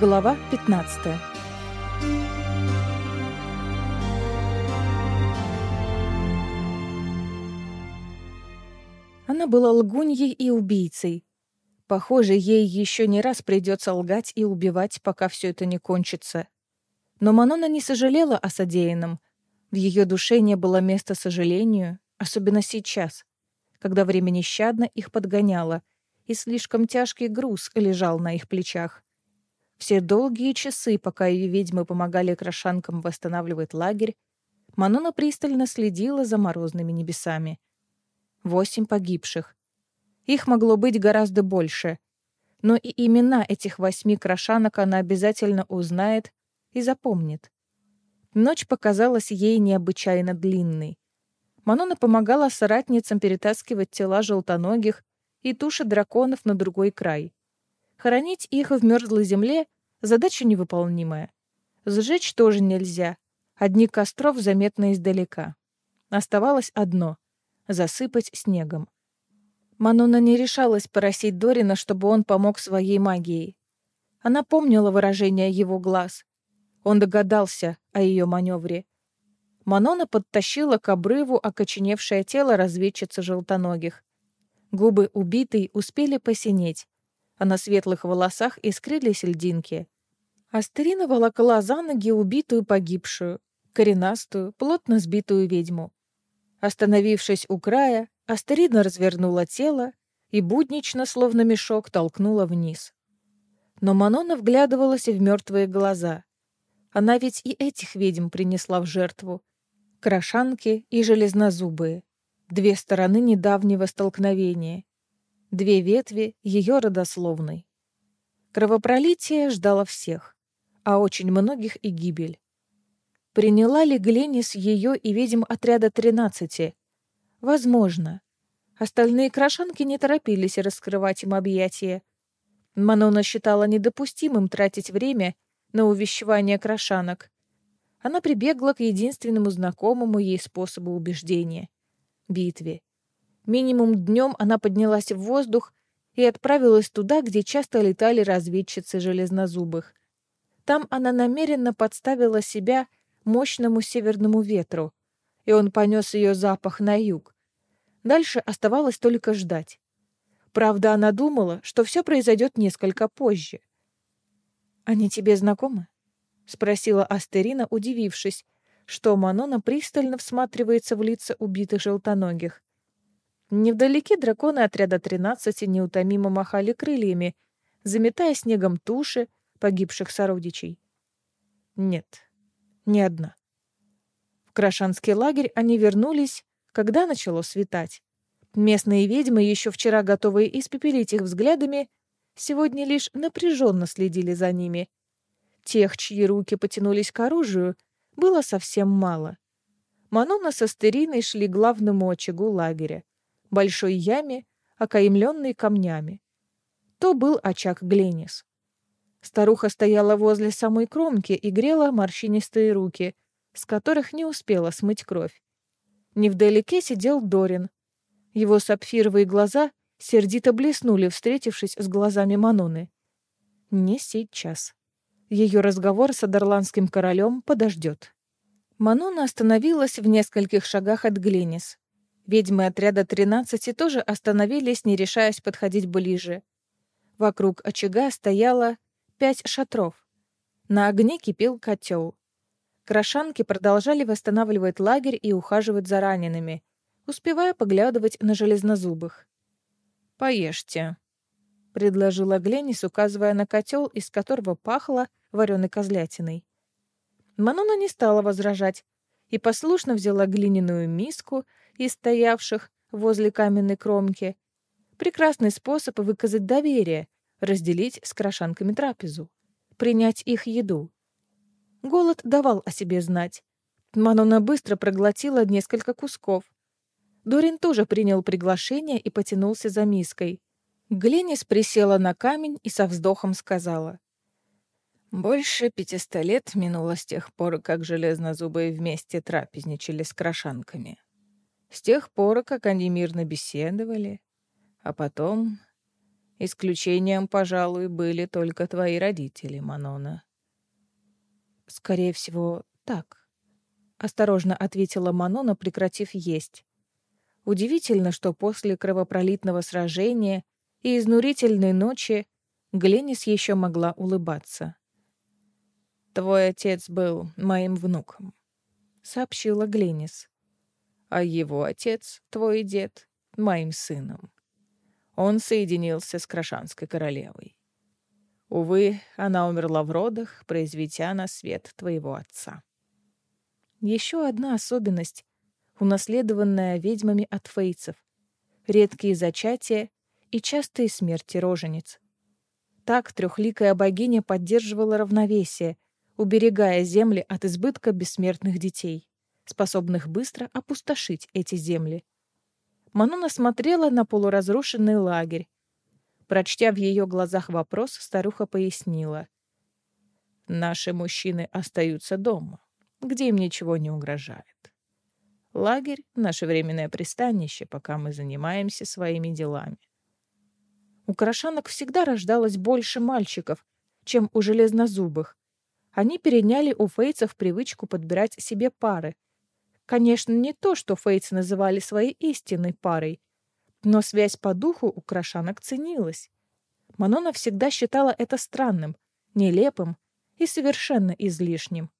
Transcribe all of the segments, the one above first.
Глава 15 Она была лгуньей и убийцей. Похоже, ей еще не раз придется лгать и убивать, пока все это не кончится. Но Манона не сожалела о содеянном. В ее душе не было места сожалению, особенно сейчас, когда время нещадно их подгоняло, и слишком тяжкий груз лежал на их плечах. Все долгие часы, пока ее ведьмы помогали крашанкам восстанавливать лагерь, Манона пристально следила за морозными небесами. Восемь погибших. Их могло быть гораздо больше. Но и имена этих восьми крашанок она обязательно узнает и запомнит. Ночь показалась ей необычайно длинной. Манона помогала соратницам перетаскивать тела желтоногих и туши драконов на другой край. Хоронить их в мерзлой земле — задача невыполнимая. Сжечь тоже нельзя. Одни костров заметно издалека. Оставалось одно — засыпать снегом. Манона не решалась просить Дорина, чтобы он помог своей магией. Она помнила выражение его глаз. Он догадался о ее маневре. Манона подтащила к обрыву окоченевшее тело разведчицы желтоногих. Губы убитой успели посинеть, а на светлых волосах искрились льдинки. Астерина волокла за ноги убитую погибшую, коренастую, плотно сбитую ведьму. Остановившись у края, Астерина развернула тело и буднично, словно мешок, толкнула вниз. Но Манона вглядывалась в мертвые глаза. Она ведь и этих ведьм принесла в жертву. Крошанки и железнозубые. Две стороны недавнего столкновения. Две ветви ее родословной. Кровопролитие ждало всех, а очень многих и гибель. Приняла ли Гленис ее и ведьм отряда тринадцати? Возможно. Остальные крошанки не торопились раскрывать им объятия. Манона считала недопустимым тратить время на увещевание крошанок. Она прибегла к единственному знакомому ей способу убеждения — битве. Минимум днем она поднялась в воздух и отправилась туда, где часто летали разведчицы железнозубых. Там она намеренно подставила себя мощному северному ветру, и он понес ее запах на юг. Дальше оставалось только ждать. Правда, она думала, что все произойдет несколько позже. «Они тебе знакомы?» — спросила Астерина, удивившись, что Манона пристально всматривается в лица убитых желтоногих. Невдалеке драконы отряда тринадцати неутомимо махали крыльями, заметая снегом туши погибших сородичей. Нет, не одна. В Крашанский лагерь они вернулись когда начало светать. Местные ведьмы, еще вчера готовые испепелить их взглядами, сегодня лишь напряженно следили за ними. Тех, чьи руки потянулись к оружию, было совсем мало. Манона со Стериной шли к главному очагу лагеря, большой яме, окаемленной камнями. То был очаг Гленис. Старуха стояла возле самой кромки и грела морщинистые руки, с которых не успела смыть кровь. Невдалеке сидел Дорин. Его сапфировые глаза сердито блеснули, встретившись с глазами Маноны. Не сейчас. Ее разговор с адерландским королем подождет. Манона остановилась в нескольких шагах от Гленис. Ведьмы отряда тринадцати тоже остановились, не решаясь подходить ближе. Вокруг очага стояло пять шатров. На огне кипел котел. Крашанки продолжали восстанавливать лагерь и ухаживать за ранеными, успевая поглядывать на железнозубых. «Поешьте», — предложила Гленнис, указывая на котел, из которого пахло вареной козлятиной. Манона не стала возражать и послушно взяла глиняную миску из стоявших возле каменной кромки. Прекрасный способ выказать доверие, разделить с крашанками трапезу, принять их еду. Голод давал о себе знать. Манона быстро проглотила несколько кусков. Дорин тоже принял приглашение и потянулся за миской. Гленис присела на камень и со вздохом сказала. «Больше пятиста лет минуло с тех пор, как железнозубые вместе трапезничали с крошанками. С тех пор, как они мирно беседовали. А потом... Исключением, пожалуй, были только твои родители, Манона. Скорее всего, так. Осторожно ответила Манона, прекратив есть. Удивительно, что после кровопролитного сражения и изнурительной ночи Гленис еще могла улыбаться. «Твой отец был моим внуком», — сообщила Гленис. «А его отец, твой дед, моим сыном. Он соединился с Крашанской королевой. Увы, она умерла в родах, произведя на свет твоего отца». Еще одна особенность, унаследованная ведьмами от фейцев. Редкие зачатия и частые смерти рожениц. Так трехликая богиня поддерживала равновесие, уберегая земли от избытка бессмертных детей, способных быстро опустошить эти земли. Мануна смотрела на полуразрушенный лагерь. Прочтя в ее глазах вопрос, старуха пояснила. «Наши мужчины остаются дома, где им ничего не угрожает. Лагерь — наше временное пристанище, пока мы занимаемся своими делами. У крашанок всегда рождалось больше мальчиков, чем у железнозубых. Они переняли у фейцев привычку подбирать себе пары. Конечно, не то, что фейцы называли своей истинной парой, но связь по духу у крашанок ценилась. Манона всегда считала это странным, нелепым и совершенно излишним.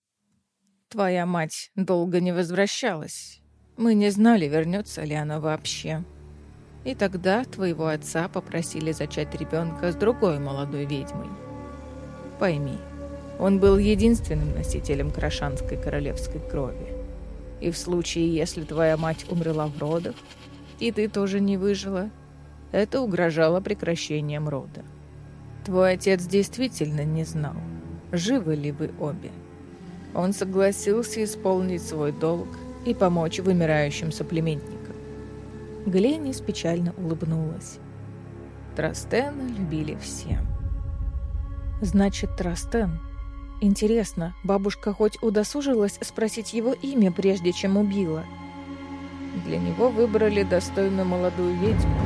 «Твоя мать долго не возвращалась. Мы не знали, вернется ли она вообще», и тогда твоего отца попросили зачать ребенка с другой молодой ведьмой. Пойми, он был единственным носителем крашанской королевской крови. И в случае, если твоя мать умерла в родах, и ты тоже не выжила, это угрожало прекращением рода. Твой отец действительно не знал, живы ли вы обе. Он согласился исполнить свой долг и помочь вымирающим соплеменникам. Гленнис печально улыбнулась. Трастена любили все. Значит, Трастен. Интересно, бабушка хоть удосужилась спросить его имя, прежде чем убила? Для него выбрали достойную молодую ведьму,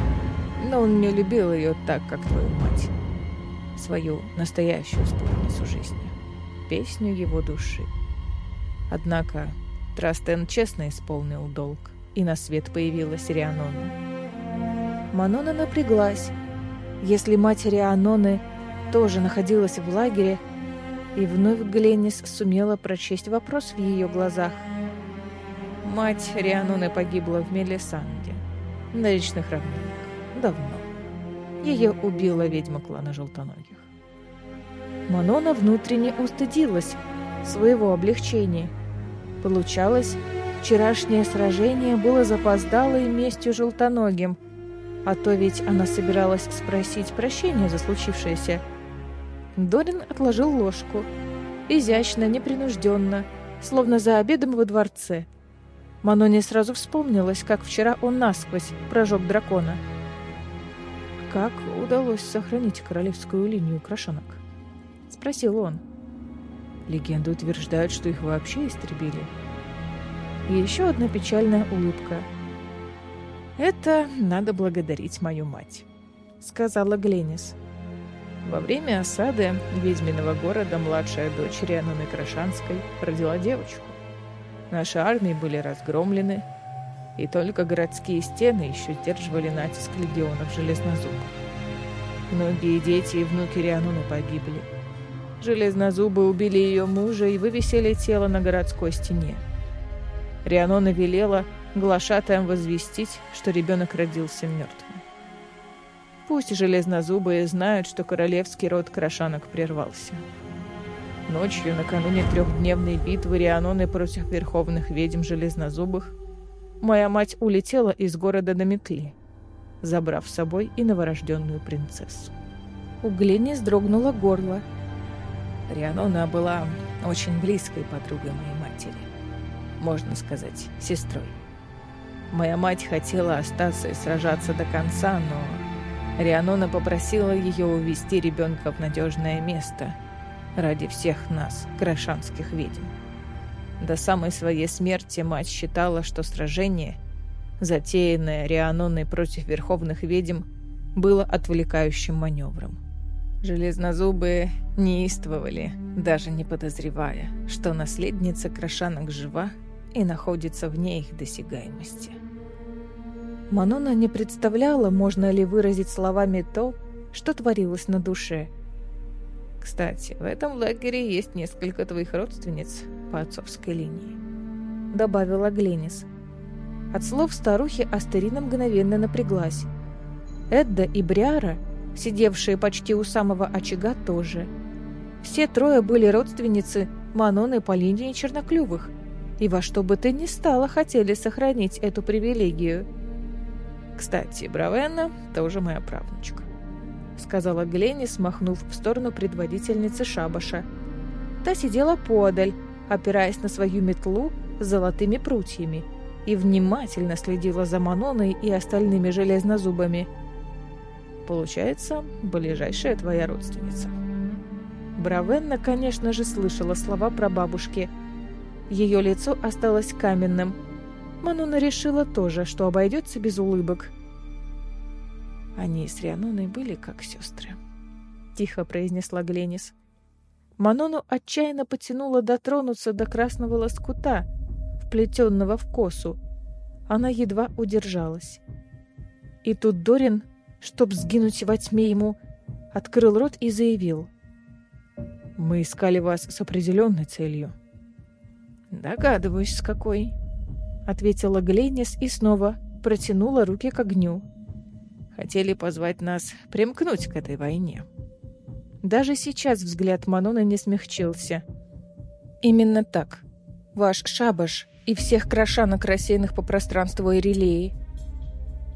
но он не любил ее так, как твою мать. Свою настоящую спутницу жизни. Песню его души. Однако Трастен честно исполнил долг и на свет появилась Рианона. Манона напряглась. Если мать Рианоны тоже находилась в лагере, и вновь Гленнис сумела прочесть вопрос в ее глазах. Мать Рианоны погибла в Мелисанде, на речных равнинах, давно. Ее убила ведьма клана Желтоногих. Манона внутренне устыдилась своего облегчения. Получалось, Вчерашнее сражение было запоздалой местью желтоногим, а то ведь она собиралась спросить прощения за случившееся. Дорин отложил ложку. Изящно, непринужденно, словно за обедом во дворце. Маноне сразу вспомнилось, как вчера он насквозь прожег дракона. «Как удалось сохранить королевскую линию крошанок?» — спросил он. Легенды утверждают, что их вообще истребили и еще одна печальная улыбка. «Это надо благодарить мою мать», — сказала Гленис. Во время осады ведьминого города младшая дочь Риануны Крашанской родила девочку. Наши армии были разгромлены, и только городские стены еще сдерживали натиск легионов железнозубов. Многие дети и внуки Риануны погибли. Железнозубы убили ее мужа и вывесили тело на городской стене. Рианона велела глашатаем возвестить, что ребенок родился мертвым. Пусть железнозубые знают, что королевский род крошанок прервался. Ночью, накануне трехдневной битвы Рианоны против верховных ведьм железнозубых, моя мать улетела из города до метли, забрав с собой и новорожденную принцессу. У Глени сдрогнуло горло. Рианона была очень близкой подругой моей матери можно сказать, сестрой. Моя мать хотела остаться и сражаться до конца, но Рианона попросила ее увести ребенка в надежное место ради всех нас, крашанских ведьм. До самой своей смерти мать считала, что сражение, затеянное Рианоной против верховных ведьм, было отвлекающим маневром. Железнозубые неистовали, даже не подозревая, что наследница Крашанок жива и находится вне их досягаемости. Манона не представляла, можно ли выразить словами то, что творилось на душе. «Кстати, в этом лагере есть несколько твоих родственниц по отцовской линии», — добавила Гленис. От слов старухи Астерина мгновенно напряглась. Эдда и Бриара, сидевшие почти у самого очага, тоже. Все трое были родственницы Маноны по линии Черноклювых, и во что бы то ни стало хотели сохранить эту привилегию. «Кстати, Бравенна тоже моя правнучка», — сказала Гленни, смахнув в сторону предводительницы шабаша. Та сидела подаль, опираясь на свою метлу с золотыми прутьями, и внимательно следила за Маноной и остальными железнозубами. «Получается, ближайшая твоя родственница». Бравенна, конечно же, слышала слова про бабушки — ее лицо осталось каменным. Мануна решила тоже, что обойдется без улыбок. Они с Рианоной были как сестры. Тихо произнесла Гленис. Манону отчаянно потянуло дотронуться до красного лоскута, вплетенного в косу. Она едва удержалась. И тут Дорин, чтоб сгинуть во тьме ему, открыл рот и заявил. «Мы искали вас с определенной целью. «Догадываюсь, с какой», — ответила Гленнис и снова протянула руки к огню. «Хотели позвать нас примкнуть к этой войне». Даже сейчас взгляд Манона не смягчился. «Именно так. Ваш шабаш и всех крошанок, рассеянных по пространству Ирелеи».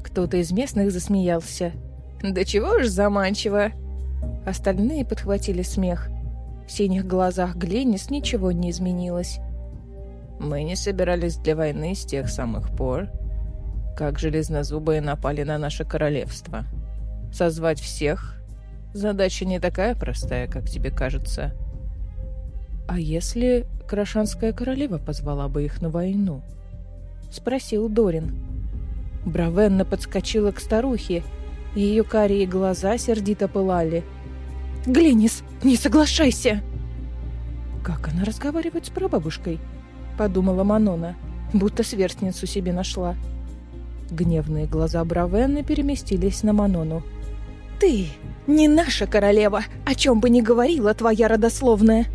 Кто-то из местных засмеялся. «Да чего ж заманчиво!» Остальные подхватили смех. В синих глазах Гленнис ничего не изменилось. Мы не собирались для войны с тех самых пор, как железнозубые напали на наше королевство. Созвать всех — задача не такая простая, как тебе кажется. А если Крашанская королева позвала бы их на войну? Спросил Дорин. Бравенна подскочила к старухе. Ее карие глаза сердито пылали. «Глинис, не соглашайся!» Как она разговаривает с прабабушкой? — подумала Манона, будто сверстницу себе нашла. Гневные глаза Бравенны переместились на Манону. «Ты не наша королева, о чем бы ни говорила твоя родословная.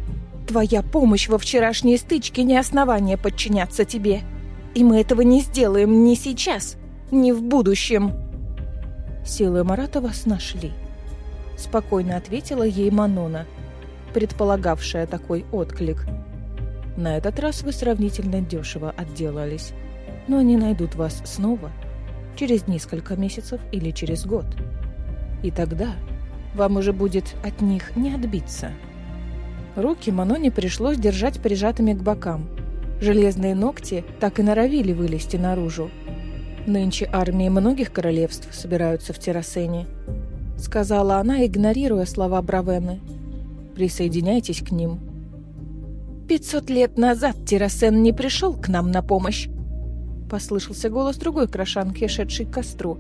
Твоя помощь во вчерашней стычке не основание подчиняться тебе. И мы этого не сделаем ни сейчас, ни в будущем». «Силы Марата вас нашли», — спокойно ответила ей Манона, предполагавшая такой отклик — на этот раз вы сравнительно дешево отделались. Но они найдут вас снова. Через несколько месяцев или через год. И тогда вам уже будет от них не отбиться. Руки Маноне пришлось держать прижатыми к бокам. Железные ногти так и норовили вылезти наружу. Нынче армии многих королевств собираются в Террасене. Сказала она, игнорируя слова Бравены. Присоединяйтесь к ним. «Пятьсот лет назад Террасен не пришел к нам на помощь!» Послышался голос другой крошанки, шедшей к костру.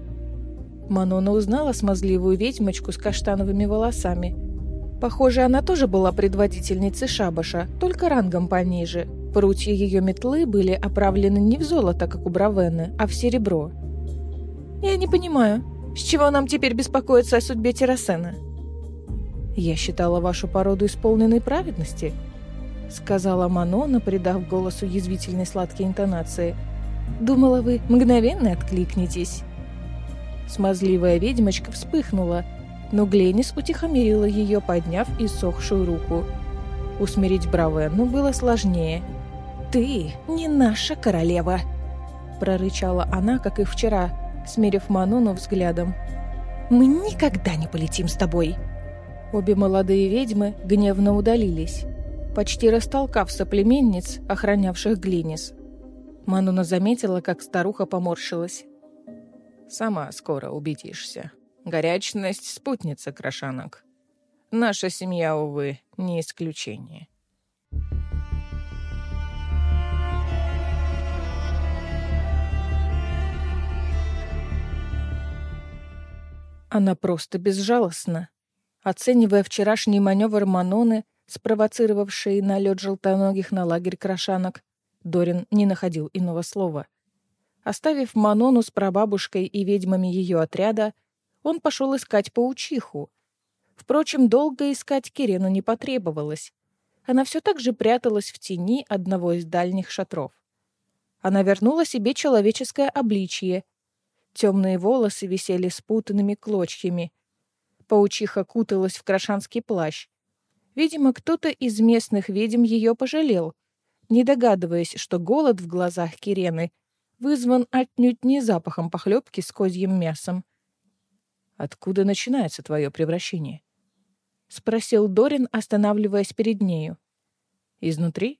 Манона узнала смазливую ведьмочку с каштановыми волосами. Похоже, она тоже была предводительницей шабаша, только рангом пониже. Прутья ее метлы были оправлены не в золото, как у Бравены, а в серебро. «Я не понимаю, с чего нам теперь беспокоиться о судьбе Террасена?» «Я считала вашу породу исполненной праведности», — сказала Манона, придав голосу язвительной сладкой интонации. «Думала, вы мгновенно откликнетесь». Смазливая ведьмочка вспыхнула, но Гленис утихомирила ее, подняв иссохшую руку. Усмирить Бравенну было сложнее. «Ты не наша королева!» прорычала она, как и вчера, смерив Манону взглядом. «Мы никогда не полетим с тобой!» Обе молодые ведьмы гневно удалились почти растолкав соплеменниц, охранявших Глинис. Мануна заметила, как старуха поморщилась. «Сама скоро убедишься. Горячность — спутница крошанок. Наша семья, увы, не исключение». Она просто безжалостна. Оценивая вчерашний маневр Маноны, спровоцировавший налет желтоногих на лагерь крошанок, Дорин не находил иного слова. Оставив Манону с прабабушкой и ведьмами ее отряда, он пошел искать паучиху. Впрочем, долго искать Кирену не потребовалось. Она все так же пряталась в тени одного из дальних шатров. Она вернула себе человеческое обличье. Темные волосы висели спутанными клочьями. Паучиха куталась в крашанский плащ. Видимо, кто-то из местных ведьм ее пожалел, не догадываясь, что голод в глазах Кирены вызван отнюдь не запахом похлебки с козьим мясом. «Откуда начинается твое превращение?» — спросил Дорин, останавливаясь перед нею. «Изнутри?»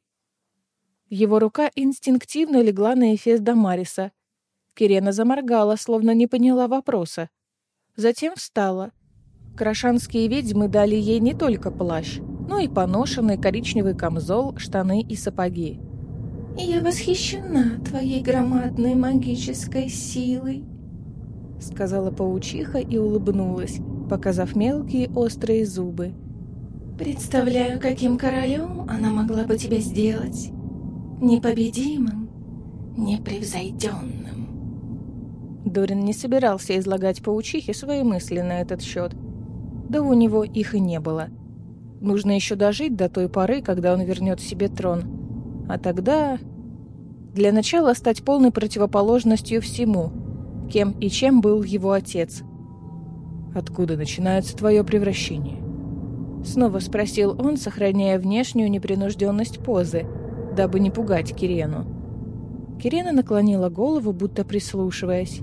Его рука инстинктивно легла на эфес Дамариса. Кирена заморгала, словно не поняла вопроса. Затем встала. Крашанские ведьмы дали ей не только плащ, но и поношенный коричневый камзол, штаны и сапоги. «Я восхищена твоей громадной магической силой», — сказала паучиха и улыбнулась, показав мелкие острые зубы. «Представляю, каким королем она могла бы тебя сделать непобедимым, непревзойденным. Дорин не собирался излагать паучихе свои мысли на этот счет. Да у него их и не было. Нужно еще дожить до той поры, когда он вернет себе трон. А тогда... Для начала стать полной противоположностью всему, кем и чем был его отец. «Откуда начинается твое превращение?» Снова спросил он, сохраняя внешнюю непринужденность позы – дабы не пугать Кирену. Кирена наклонила голову, будто прислушиваясь.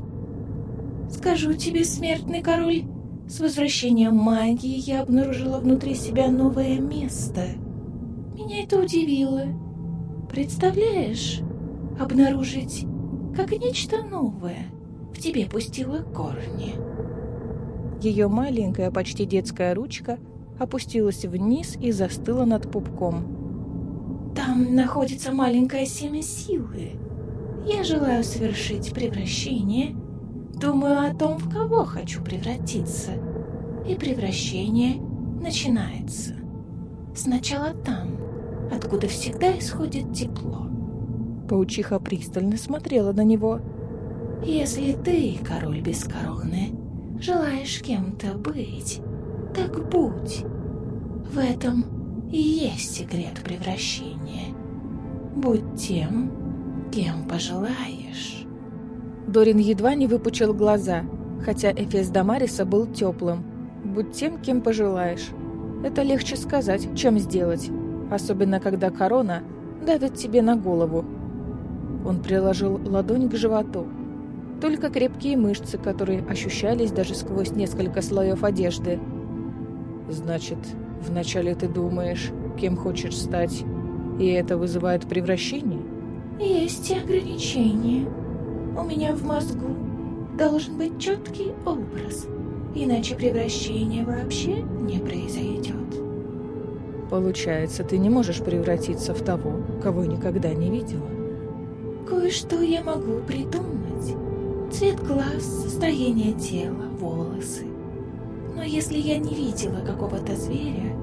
«Скажу тебе, смертный король, с возвращением магии я обнаружила внутри себя новое место. Меня это удивило. Представляешь, обнаружить, как нечто новое в тебе пустило корни». Ее маленькая, почти детская ручка опустилась вниз и застыла над пупком. Там находится маленькое семя силы. Я желаю совершить превращение. Думаю о том, в кого хочу превратиться. И превращение начинается. Сначала там, откуда всегда исходит тепло. Паучиха пристально смотрела на него. Если ты, король без короны, желаешь кем-то быть, так будь. В этом и есть секрет превращения. Будь тем, кем пожелаешь. Дорин едва не выпучил глаза, хотя Эфес Дамариса был теплым. Будь тем, кем пожелаешь. Это легче сказать, чем сделать, особенно когда корона давит тебе на голову. Он приложил ладонь к животу. Только крепкие мышцы, которые ощущались даже сквозь несколько слоев одежды. «Значит, Вначале ты думаешь, кем хочешь стать, и это вызывает превращение? Есть ограничения. У меня в мозгу должен быть четкий образ, иначе превращение вообще не произойдет. Получается, ты не можешь превратиться в того, кого никогда не видела? Кое-что я могу придумать. Цвет глаз, состояние тела, волосы. Но если я не видела какого-то зверя,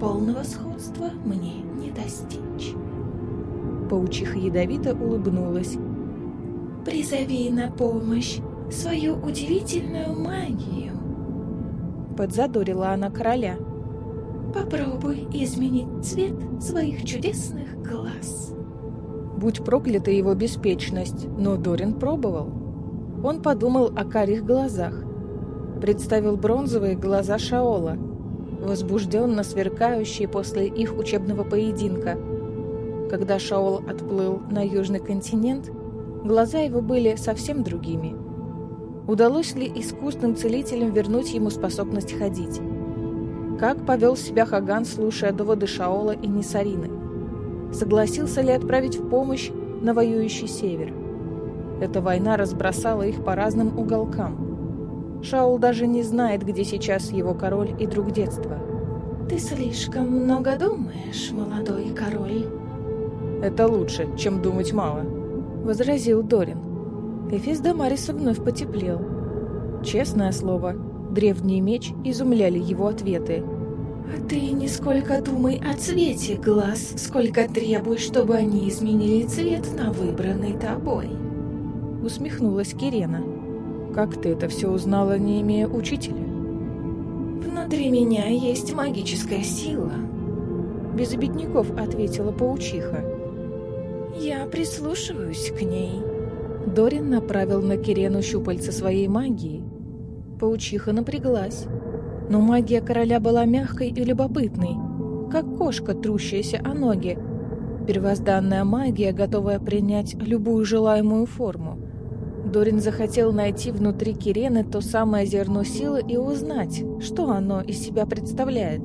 полного сходства мне не достичь. Паучиха ядовито улыбнулась. «Призови на помощь свою удивительную магию!» Подзадорила она короля. «Попробуй изменить цвет своих чудесных глаз!» Будь проклята его беспечность, но Дорин пробовал. Он подумал о карих глазах, представил бронзовые глаза Шаола, возбужденно сверкающие после их учебного поединка. Когда Шаол отплыл на южный континент, глаза его были совсем другими. Удалось ли искусным целителям вернуть ему способность ходить? Как повел себя Хаган, слушая доводы Шаола и Нисарины? Согласился ли отправить в помощь на воюющий север? Эта война разбросала их по разным уголкам – Шаул даже не знает, где сейчас его король и друг детства. «Ты слишком много думаешь, молодой король». «Это лучше, чем думать мало», — возразил Дорин. Эфис Дамариса вновь потеплел. Честное слово, Древний меч изумляли его ответы. А ты нисколько думай о цвете глаз, сколько требуй, чтобы они изменили цвет на выбранный тобой. Усмехнулась Кирена. Как ты это все узнала, не имея учителя? Внутри меня есть магическая сила. Без обедняков ответила паучиха. Я прислушиваюсь к ней. Дорин направил на Кирену щупальца своей магии. Паучиха напряглась. Но магия короля была мягкой и любопытной, как кошка, трущаяся о ноги. Первозданная магия, готовая принять любую желаемую форму. Дорин захотел найти внутри Кирены то самое зерно силы и узнать, что оно из себя представляет.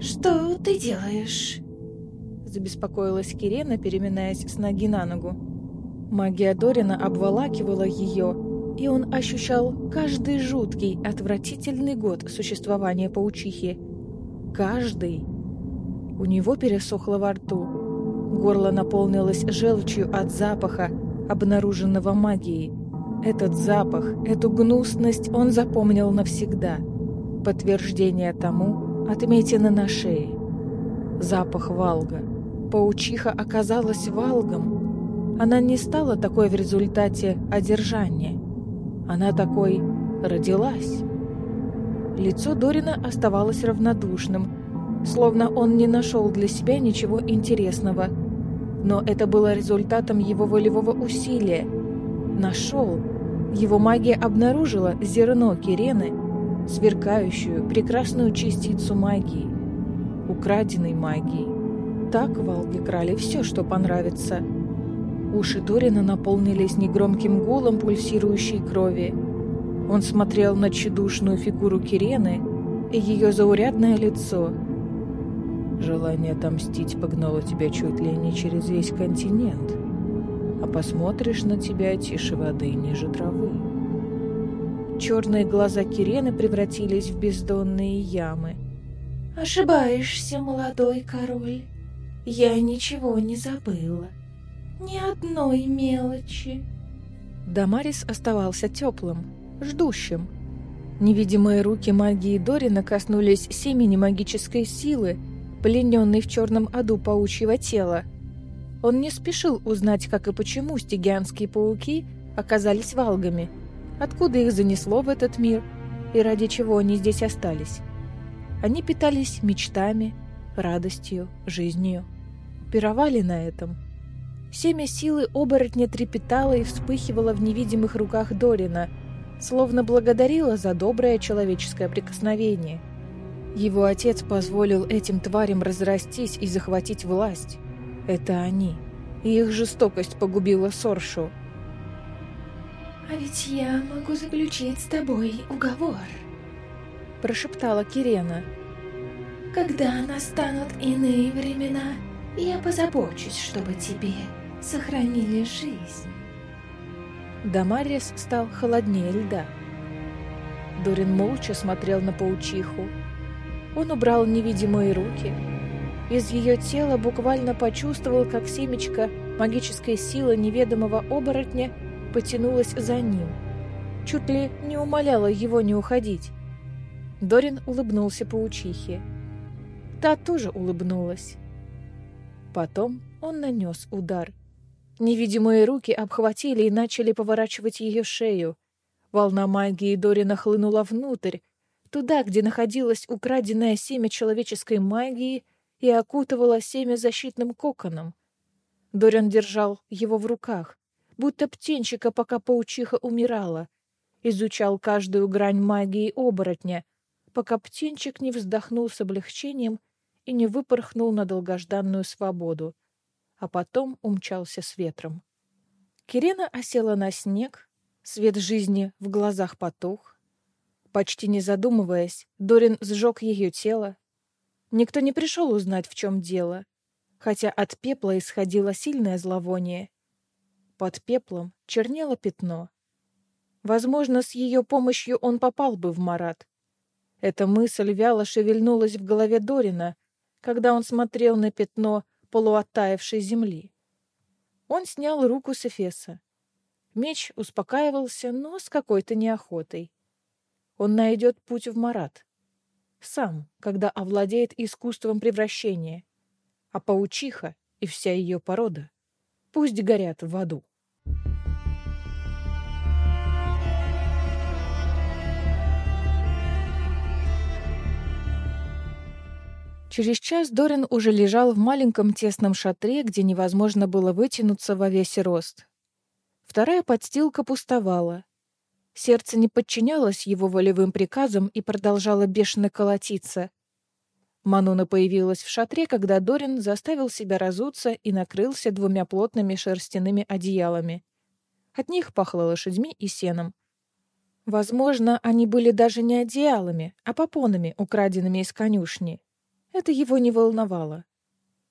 «Что ты делаешь?» Забеспокоилась Кирена, переминаясь с ноги на ногу. Магия Дорина обволакивала ее, и он ощущал каждый жуткий, отвратительный год существования паучихи. Каждый. У него пересохло во рту. Горло наполнилось желчью от запаха, обнаруженного магией. Этот запах, эту гнусность он запомнил навсегда. Подтверждение тому отметины на шее. Запах валга. Паучиха оказалась валгом. Она не стала такой в результате одержания. Она такой родилась. Лицо Дорина оставалось равнодушным, словно он не нашел для себя ничего интересного. Но это было результатом его волевого усилия. Нашел. Его магия обнаружила зерно Кирены, сверкающую, прекрасную частицу магии. Украденной магии. Так Валги крали все, что понравится. Уши Дорина наполнились негромким гулом пульсирующей крови. Он смотрел на тщедушную фигуру Кирены и ее заурядное лицо. Желание отомстить погнало тебя чуть ли не через весь континент. А посмотришь на тебя тише воды ниже травы. Черные глаза Кирены превратились в бездонные ямы. «Ошибаешься, молодой король. Я ничего не забыла. Ни одной мелочи. Дамарис оставался теплым, ждущим. Невидимые руки магии Дорина коснулись семени магической силы, плененной в черном аду паучьего тела. Он не спешил узнать, как и почему стигианские пауки оказались валгами, откуда их занесло в этот мир и ради чего они здесь остались. Они питались мечтами, радостью, жизнью. Пировали на этом – Семя силы оборотня трепетало и вспыхивало в невидимых руках Дорина, словно благодарило за доброе человеческое прикосновение. Его отец позволил этим тварям разрастись и захватить власть. Это они. И их жестокость погубила Соршу. «А ведь я могу заключить с тобой уговор», — прошептала Кирена. «Когда настанут иные времена, я позабочусь, чтобы тебе сохранили жизнь. Дамарис стал холоднее льда. Дорин молча смотрел на паучиху. Он убрал невидимые руки. Из ее тела буквально почувствовал, как семечко магической силы неведомого оборотня потянулась за ним. Чуть ли не умоляла его не уходить. Дорин улыбнулся паучихе. Та тоже улыбнулась. Потом он нанес удар. Невидимые руки обхватили и начали поворачивать ее шею. Волна магии Дорина хлынула внутрь, туда, где находилось украденное семя человеческой магии и окутывало семя защитным коконом. Дориан держал его в руках, будто птенчика, пока паучиха умирала. Изучал каждую грань магии оборотня, пока птенчик не вздохнул с облегчением и не выпорхнул на долгожданную свободу а потом умчался с ветром. Кирена осела на снег, свет жизни в глазах потух. Почти не задумываясь, Дорин сжег ее тело. Никто не пришел узнать, в чем дело, хотя от пепла исходило сильное зловоние. Под пеплом чернело пятно. Возможно, с ее помощью он попал бы в Марат. Эта мысль вяло шевельнулась в голове Дорина, когда он смотрел на пятно полуоттаившей земли. Он снял руку с Эфеса. Меч успокаивался, но с какой-то неохотой. он найдет путь в Марат. Сам, когда овладеет искусством превращения. А паучиха и вся ее порода пусть горят в аду. Через час Дорин уже лежал в маленьком тесном шатре, где невозможно было вытянуться во весь рост. Вторая подстилка пустовала. Сердце не подчинялось его волевым приказам и продолжало бешено колотиться. Мануна появилась в шатре, когда Дорин заставил себя разуться и накрылся двумя плотными шерстяными одеялами. От них пахло лошадьми и сеном. Возможно, они были даже не одеялами, а попонами, украденными из конюшни. Это его не волновало.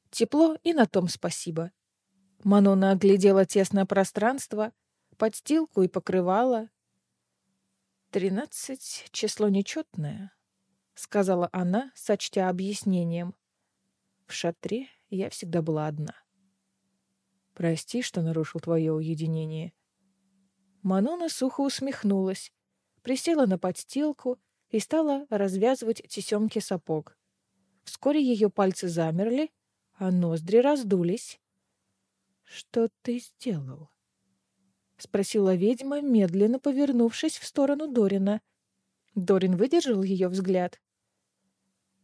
Тепло и на том спасибо. Манона оглядела тесное пространство, подстилку и покрывало. «Тринадцать — число нечетное», — сказала она, сочтя объяснением. «В шатре я всегда была одна». «Прости, что нарушил твое уединение». Манона сухо усмехнулась, присела на подстилку и стала развязывать тесемки сапог. Вскоре ее пальцы замерли, а ноздри раздулись. «Что ты сделал?» — спросила ведьма, медленно повернувшись в сторону Дорина. Дорин выдержал ее взгляд.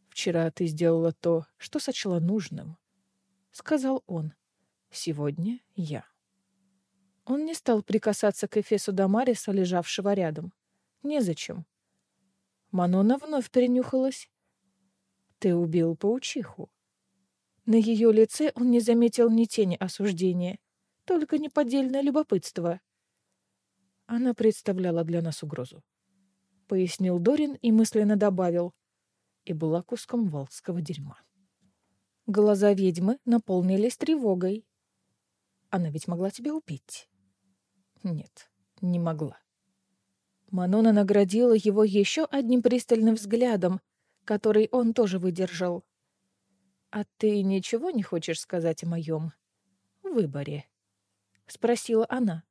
«Вчера ты сделала то, что сочла нужным», — сказал он. «Сегодня я». Он не стал прикасаться к Эфесу Дамариса, лежавшего рядом. Незачем. Манона вновь перенюхалась. Ты убил паучиху. На ее лице он не заметил ни тени осуждения, только неподдельное любопытство. Она представляла для нас угрозу. Пояснил Дорин и мысленно добавил. И была куском волкского дерьма. Глаза ведьмы наполнились тревогой. Она ведь могла тебя убить. Нет, не могла. Манона наградила его еще одним пристальным взглядом, который он тоже выдержал. «А ты ничего не хочешь сказать о моем выборе?» — спросила она.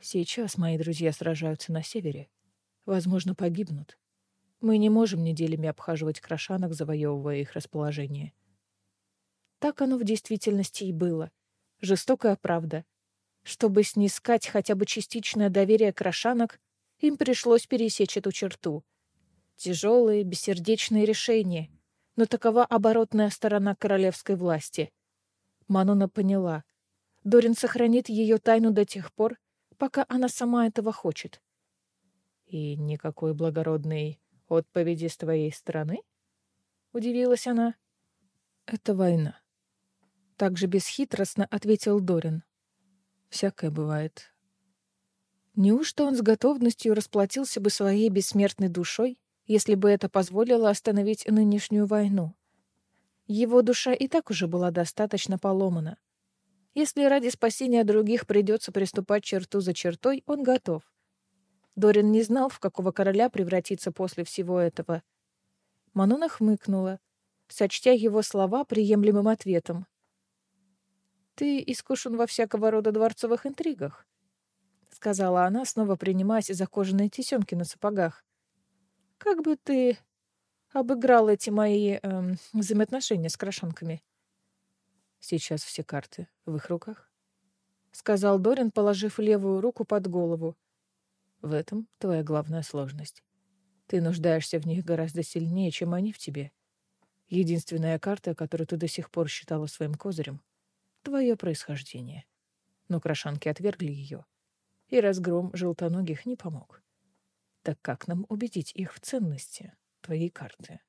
«Сейчас мои друзья сражаются на севере. Возможно, погибнут. Мы не можем неделями обхаживать крошанок, завоевывая их расположение». Так оно в действительности и было. Жестокая правда. Чтобы снискать хотя бы частичное доверие крошанок, им пришлось пересечь эту черту — Тяжелые, бессердечные решения. Но такова оборотная сторона королевской власти. Манона поняла. Дорин сохранит ее тайну до тех пор, пока она сама этого хочет. «И никакой благородной отповеди с твоей стороны?» — удивилась она. «Это война», — Так же бесхитростно ответил Дорин. «Всякое бывает». Неужто он с готовностью расплатился бы своей бессмертной душой если бы это позволило остановить нынешнюю войну. Его душа и так уже была достаточно поломана. Если ради спасения других придется приступать черту за чертой, он готов. Дорин не знал, в какого короля превратится после всего этого. Манона хмыкнула, сочтя его слова приемлемым ответом. «Ты искушен во всякого рода дворцовых интригах», — сказала она, снова принимаясь за кожаные тесемки на сапогах. Как бы ты обыграл эти мои эм, взаимоотношения с крошанками? Сейчас все карты в их руках, сказал Дорин, положив левую руку под голову. В этом твоя главная сложность. Ты нуждаешься в них гораздо сильнее, чем они в тебе. Единственная карта, которую ты до сих пор считала своим козырем — твое происхождение. Но крошанки отвергли ее, и разгром желтоногих не помог. Так как нам убедить их в ценности твоей карты?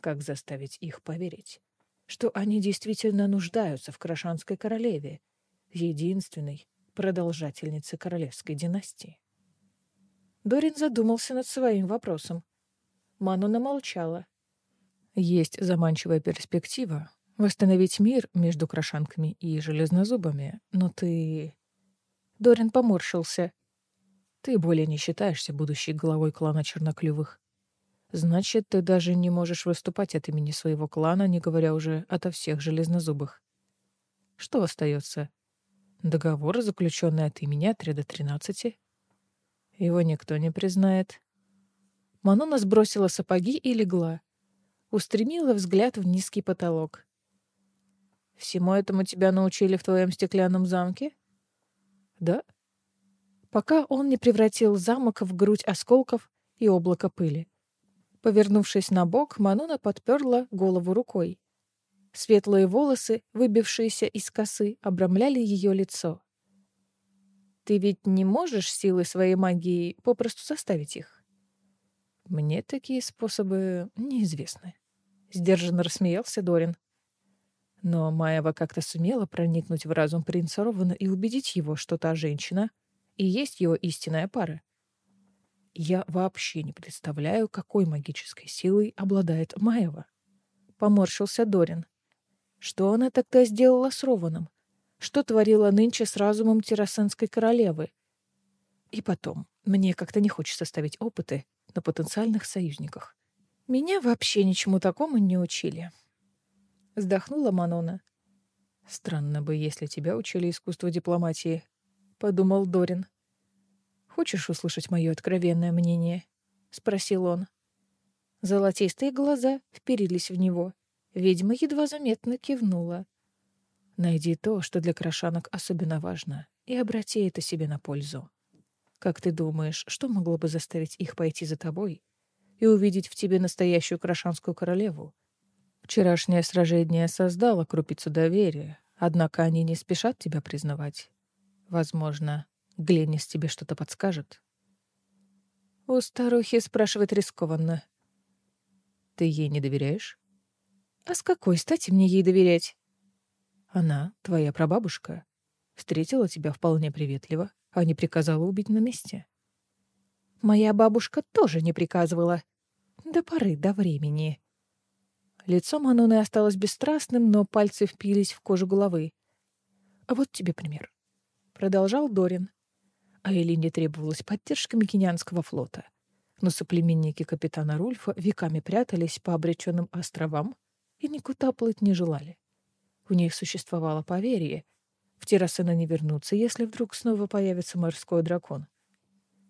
Как заставить их поверить, что они действительно нуждаются в Крашанской королеве, единственной продолжательнице королевской династии? Дорин задумался над своим вопросом. Ману намолчала. Есть заманчивая перспектива восстановить мир между крашанками и железнозубами, но ты... Дорин поморщился. Ты более не считаешься будущей главой клана Черноклювых. Значит, ты даже не можешь выступать от имени своего клана, не говоря уже ото всех железнозубых. Что остается? Договор, заключенный от имени отряда 13. Его никто не признает. Манона сбросила сапоги и легла. Устремила взгляд в низкий потолок. «Всему этому тебя научили в твоем стеклянном замке?» «Да». Пока он не превратил замок в грудь осколков и облако пыли. Повернувшись на бок, Манона подперла голову рукой. Светлые волосы, выбившиеся из косы, обрамляли ее лицо. «Ты ведь не можешь силой своей магии попросту заставить их?» «Мне такие способы неизвестны», — сдержанно рассмеялся Дорин. Но Маева как-то сумела проникнуть в разум принца Рована и убедить его, что та женщина и есть его истинная пара. Я вообще не представляю, какой магической силой обладает Маева. Поморщился Дорин. Что она тогда сделала с Рованом? Что творила нынче с разумом Террасенской королевы? И потом, мне как-то не хочется ставить опыты на потенциальных союзниках. Меня вообще ничему такому не учили. Вздохнула Манона. Странно бы, если тебя учили искусству дипломатии, подумал Дорин. Хочешь услышать мое откровенное мнение?» — спросил он. Золотистые глаза вперились в него. Ведьма едва заметно кивнула. «Найди то, что для крошанок особенно важно, и обрати это себе на пользу. Как ты думаешь, что могло бы заставить их пойти за тобой и увидеть в тебе настоящую крошанскую королеву? Вчерашнее сражение создало крупицу доверия, однако они не спешат тебя признавать. Возможно, Гленнис тебе что-то подскажет. У старухи спрашивать рискованно. Ты ей не доверяешь? А с какой стати мне ей доверять? Она, твоя прабабушка, встретила тебя вполне приветливо, а не приказала убить на месте. Моя бабушка тоже не приказывала. До поры, до времени. Лицо Маноны осталось бесстрастным, но пальцы впились в кожу головы. «А вот тебе пример», — продолжал Дорин а Элине требовалась поддержка Микинянского флота. Но соплеменники капитана Рульфа веками прятались по обреченным островам и никуда плыть не желали. У них существовало поверье. В Террасена не вернуться, если вдруг снова появится морской дракон.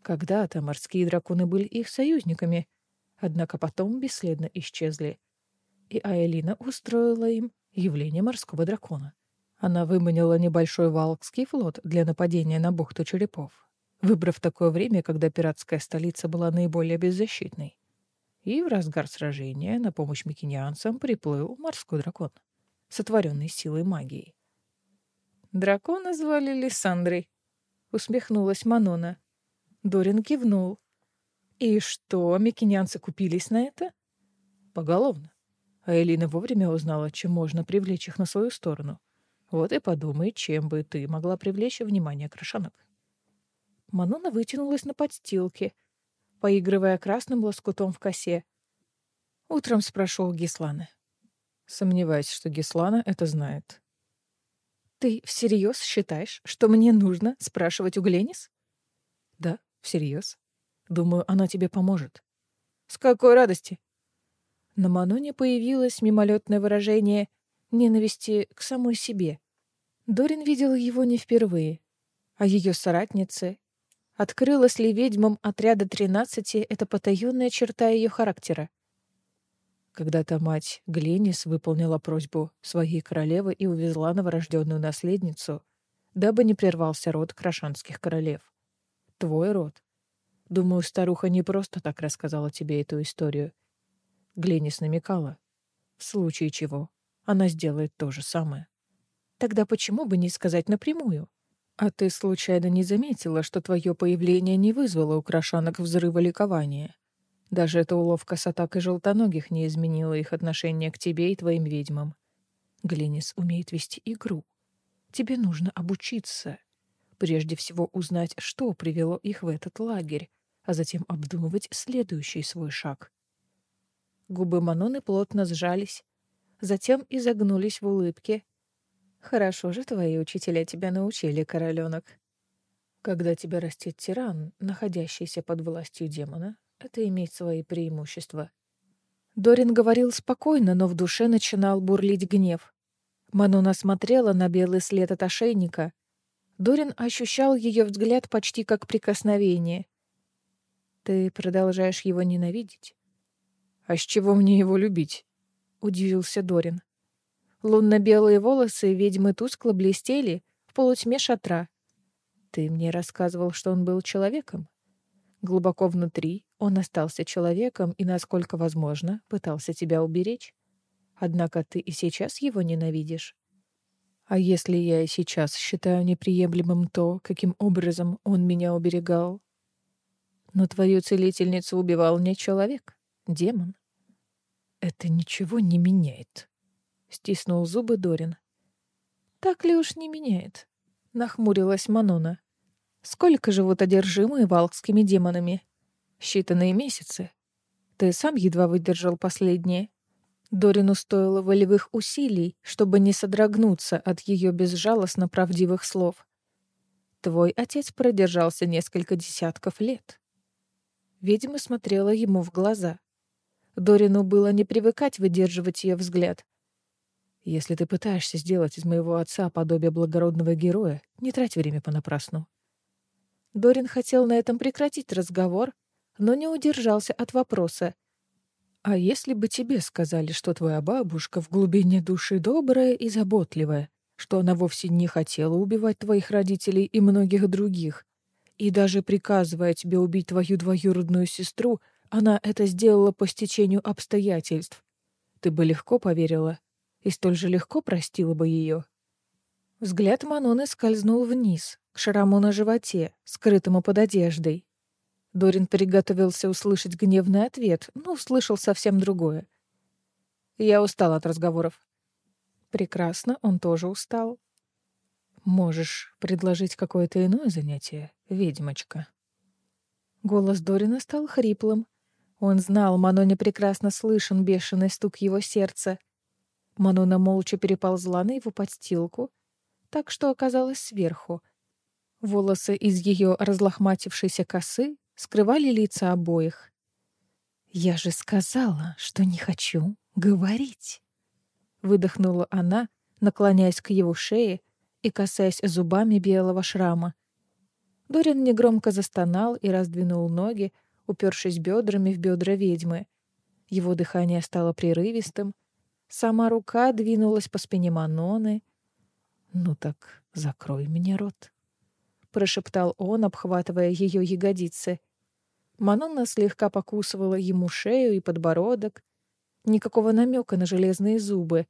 Когда-то морские драконы были их союзниками, однако потом бесследно исчезли. И Аэлина устроила им явление морского дракона. Она выманила небольшой валкский флот для нападения на бухту черепов, выбрав такое время, когда пиратская столица была наиболее беззащитной. И в разгар сражения на помощь микинианцам приплыл морской дракон, сотворенный силой магии. «Дракона звали Лиссандрой», — усмехнулась Манона. Дорин кивнул. «И что, микинянцы купились на это?» «Поголовно». А Элина вовремя узнала, чем можно привлечь их на свою сторону — вот и подумай, чем бы ты могла привлечь внимание крашанок. Манона вытянулась на подстилке, поигрывая красным лоскутом в косе. Утром спрошу у Гисланы. Сомневаюсь, что Гислана это знает. Ты всерьез считаешь, что мне нужно спрашивать у Гленис? Да, всерьез. Думаю, она тебе поможет. С какой радости? На Маноне появилось мимолетное выражение ненависти к самой себе. Дорин видел его не впервые, а ее соратницы. Открылась ли ведьмам отряда тринадцати эта потаенная черта ее характера? Когда-то мать Гленис выполнила просьбу своей королевы и увезла новорожденную наследницу, дабы не прервался род крашанских королев. Твой род. Думаю, старуха не просто так рассказала тебе эту историю. Гленис намекала. В случае чего, она сделает то же самое. Тогда почему бы не сказать напрямую? А ты случайно не заметила, что твое появление не вызвало у крашанок взрыва ликования? Даже эта уловка с атакой желтоногих не изменила их отношение к тебе и твоим ведьмам. Глинис умеет вести игру. Тебе нужно обучиться. Прежде всего узнать, что привело их в этот лагерь, а затем обдумывать следующий свой шаг. Губы Маноны плотно сжались, затем изогнулись в улыбке, Хорошо же твои учителя тебя научили, короленок. Когда тебя растет тиран, находящийся под властью демона, это имеет свои преимущества. Дорин говорил спокойно, но в душе начинал бурлить гнев. Манона смотрела на белый след от ошейника. Дорин ощущал ее взгляд почти как прикосновение. Ты продолжаешь его ненавидеть? А с чего мне его любить? Удивился Дорин. Лунно-белые волосы ведьмы тускло блестели в полутьме шатра. Ты мне рассказывал, что он был человеком. Глубоко внутри он остался человеком и, насколько возможно, пытался тебя уберечь. Однако ты и сейчас его ненавидишь. А если я и сейчас считаю неприемлемым то, каким образом он меня уберегал? Но твою целительницу убивал не человек, демон. Это ничего не меняет, — стиснул зубы Дорин. Так ли уж не меняет? — нахмурилась Манона. Сколько живут одержимые валкскими демонами? Считанные месяцы. Ты сам едва выдержал последние. Дорину стоило волевых усилий, чтобы не содрогнуться от ее безжалостно правдивых слов. Твой отец продержался несколько десятков лет. Ведьма смотрела ему в глаза. Дорину было не привыкать выдерживать ее взгляд. «Если ты пытаешься сделать из моего отца подобие благородного героя, не трать время понапрасну». Дорин хотел на этом прекратить разговор, но не удержался от вопроса, а если бы тебе сказали, что твоя бабушка в глубине души добрая и заботливая, что она вовсе не хотела убивать твоих родителей и многих других, и даже приказывая тебе убить твою двоюродную сестру, она это сделала по стечению обстоятельств. Ты бы легко поверила и столь же легко простила бы ее. Взгляд Маноны скользнул вниз, к шраму на животе, скрытому под одеждой. Дорин приготовился услышать гневный ответ, но услышал совсем другое. «Я устал от разговоров». «Прекрасно, он тоже устал». «Можешь предложить какое-то иное занятие, ведьмочка?» Голос Дорина стал хриплым. Он знал, Маноне прекрасно слышен бешеный стук его сердца. Манона молча переползла на его подстилку, так что оказалась сверху. Волосы из ее разлохматившейся косы скрывали лица обоих. «Я же сказала, что не хочу говорить!» Выдохнула она, наклоняясь к его шее и касаясь зубами белого шрама. Дорин негромко застонал и раздвинул ноги, упершись бедрами в бедра ведьмы. Его дыхание стало прерывистым. Сама рука двинулась по спине Маноны. «Ну так закрой мне рот», прошептал он, обхватывая ее ягодицы. Манонна слегка покусывала ему шею и подбородок. Никакого намека на железные зубы.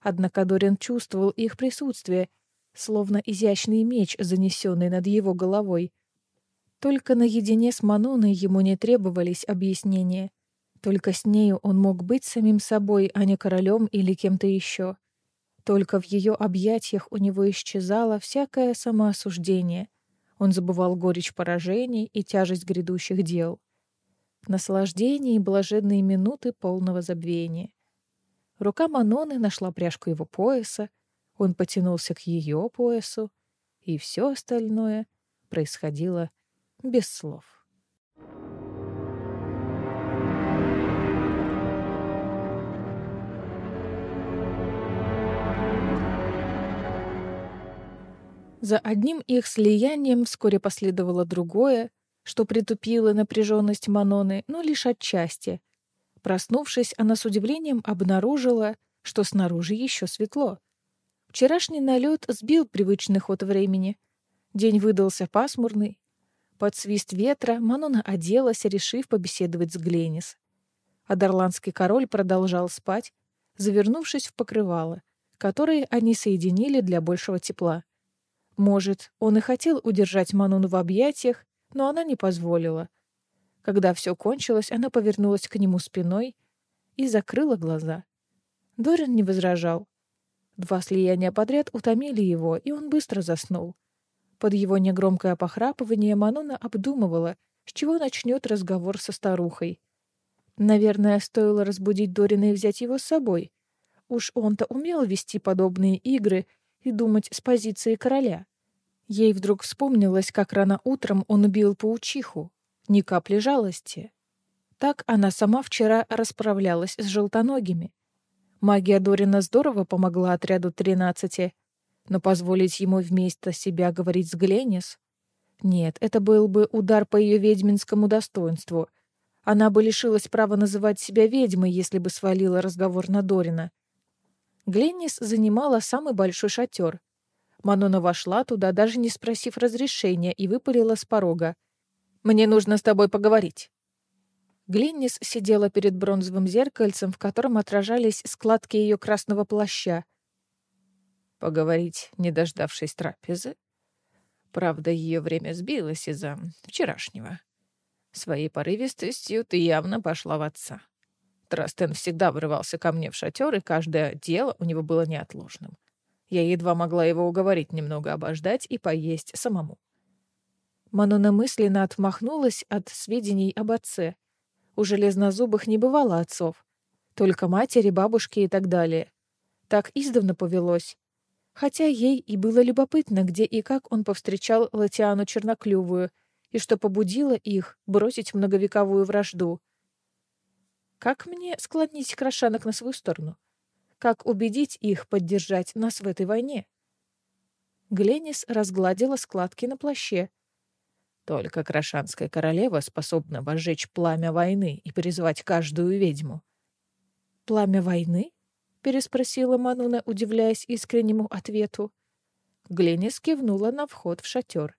Однако Дориан чувствовал их присутствие, словно изящный меч, занесенный над его головой. Только наедине с Маноной ему не требовались объяснения. Только с нею он мог быть самим собой, а не королем или кем-то еще. Только в ее объятиях у него исчезало всякое самоосуждение. Он забывал горечь поражений и тяжесть грядущих дел. Наслаждение и блаженные минуты полного забвения. Рука Маноны нашла пряжку его пояса, он потянулся к ее поясу, и все остальное происходило без слов. За одним их слиянием вскоре последовало другое, что притупило напряженность Маноны, но лишь отчасти. Проснувшись, она с удивлением обнаружила, что снаружи еще светло. Вчерашний налет сбил привычный ход времени. День выдался пасмурный. Под свист ветра Манона оделась, решив побеседовать с Гленис. А Дарландский король продолжал спать, завернувшись в покрывало, которое они соединили для большего тепла. Может, он и хотел удержать Манун в объятиях, но она не позволила. Когда все кончилось, она повернулась к нему спиной и закрыла глаза. Дорин не возражал. Два слияния подряд утомили его, и он быстро заснул. Под его негромкое похрапывание Манона обдумывала, с чего начнет разговор со старухой. Наверное, стоило разбудить Дорина и взять его с собой. Уж он-то умел вести подобные игры и думать с позиции короля. Ей вдруг вспомнилось, как рано утром он убил паучиху. Ни капли жалости. Так она сама вчера расправлялась с желтоногими. Магия Дорина здорово помогла отряду тринадцати, но позволить ему вместо себя говорить с Гленис Нет, это был бы удар по ее ведьминскому достоинству. Она бы лишилась права называть себя ведьмой, если бы свалила разговор на Дорина. Гленнис занимала самый большой шатер. Манона вошла туда, даже не спросив разрешения, и выпалила с порога. «Мне нужно с тобой поговорить». Гленнис сидела перед бронзовым зеркальцем, в котором отражались складки ее красного плаща. Поговорить, не дождавшись трапезы? Правда, ее время сбилось из-за вчерашнего. Своей порывистостью ты явно пошла в отца. Трастен всегда врывался ко мне в шатер, и каждое дело у него было неотложным. Я едва могла его уговорить немного обождать и поесть самому. Манона мысленно отмахнулась от сведений об отце. У железнозубых не бывало отцов. Только матери, бабушки и так далее. Так издавна повелось. Хотя ей и было любопытно, где и как он повстречал Латиану Черноклювую, и что побудило их бросить многовековую вражду. Как мне склонить крашанок на свою сторону? Как убедить их поддержать нас в этой войне? Гленнис разгладила складки на плаще. Только крашанская королева способна возжечь пламя войны и призвать каждую ведьму. «Пламя войны?» — переспросила Мануна, удивляясь искреннему ответу. Гленнис кивнула на вход в шатер.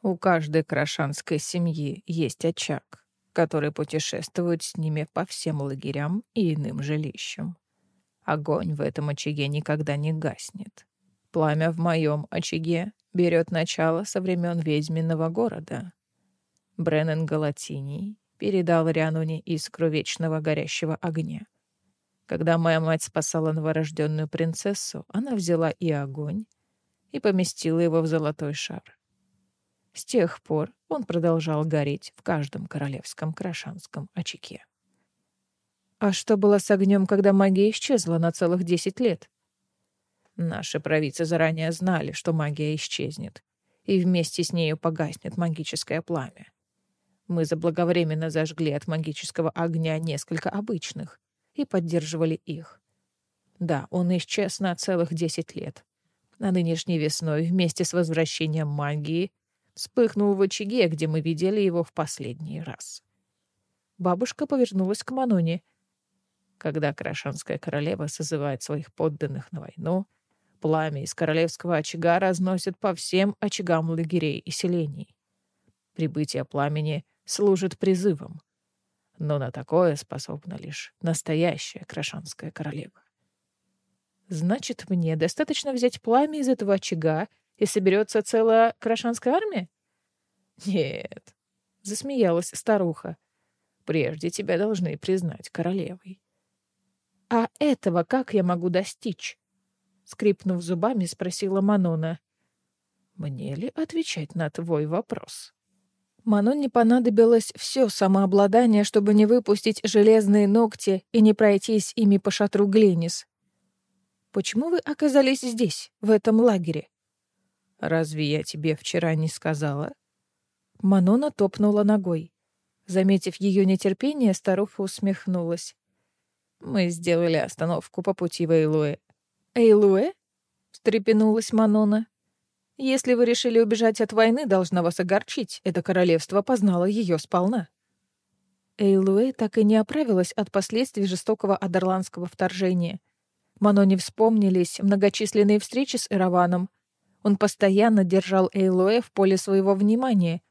«У каждой крашанской семьи есть очаг который путешествует с ними по всем лагерям и иным жилищам. Огонь в этом очаге никогда не гаснет. Пламя в моем очаге берет начало со времен ведьминого города. Бреннен Галатиний передал Рянуне искру вечного горящего огня. Когда моя мать спасала новорожденную принцессу, она взяла и огонь и поместила его в золотой шар. С тех пор он продолжал гореть в каждом королевском крашанском очаге. А что было с огнем, когда магия исчезла на целых десять лет? Наши провидцы заранее знали, что магия исчезнет, и вместе с нею погаснет магическое пламя. Мы заблаговременно зажгли от магического огня несколько обычных и поддерживали их. Да, он исчез на целых десять лет. А нынешней весной, вместе с возвращением магии, вспыхнул в очаге, где мы видели его в последний раз. Бабушка повернулась к Маноне. Когда Крашанская королева созывает своих подданных на войну, пламя из королевского очага разносит по всем очагам лагерей и селений. Прибытие пламени служит призывом, но на такое способна лишь настоящая Крашанская королева. Значит, мне достаточно взять пламя из этого очага и соберется целая крашанская армия? Нет, засмеялась старуха. Прежде тебя должны признать королевой. А этого как я могу достичь? Скрипнув зубами, спросила Манона. Мне ли отвечать на твой вопрос? Маноне понадобилось все самообладание, чтобы не выпустить железные ногти и не пройтись ими по шатру Гленис. «Почему вы оказались здесь, в этом лагере?» «Разве я тебе вчера не сказала?» Манона топнула ногой. Заметив ее нетерпение, старуха усмехнулась. «Мы сделали остановку по пути в Эйлуэ». «Эйлуэ?» — встрепенулась Манона. «Если вы решили убежать от войны, должна вас огорчить. Это королевство познало ее сполна». Эйлуэ так и не оправилась от последствий жестокого адерландского вторжения. Маноне вспомнились многочисленные встречи с Эраваном, он постоянно держал Эйлоэ в поле своего внимания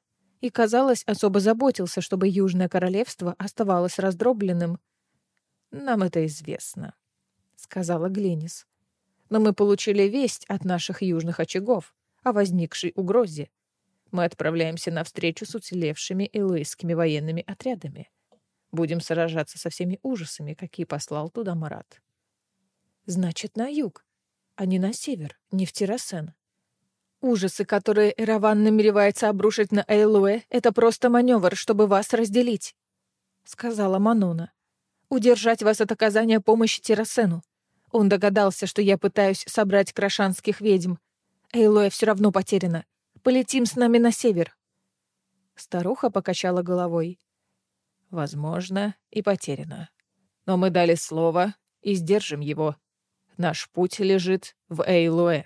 и, казалось, особо заботился, чтобы Южное Королевство оставалось раздробленным. «Нам это известно», — сказала Гленис. «Но мы получили весть от наших южных очагов о возникшей угрозе. Мы отправляемся на встречу с уцелевшими элуэйскими военными отрядами. Будем сражаться со всеми ужасами, какие послал туда Марат». «Значит, на юг, а не на север, не в Террасен», Ужасы, которые Эраван намеревается обрушить на Эйлуэ, это просто маневр, чтобы вас разделить», — сказала Мануна. «Удержать вас от оказания помощи Террасену. Он догадался, что я пытаюсь собрать крашанских ведьм. Эйлуэ все равно потеряна. Полетим с нами на север». Старуха покачала головой. «Возможно, и потеряна. Но мы дали слово и сдержим его. Наш путь лежит в Эйлуэ».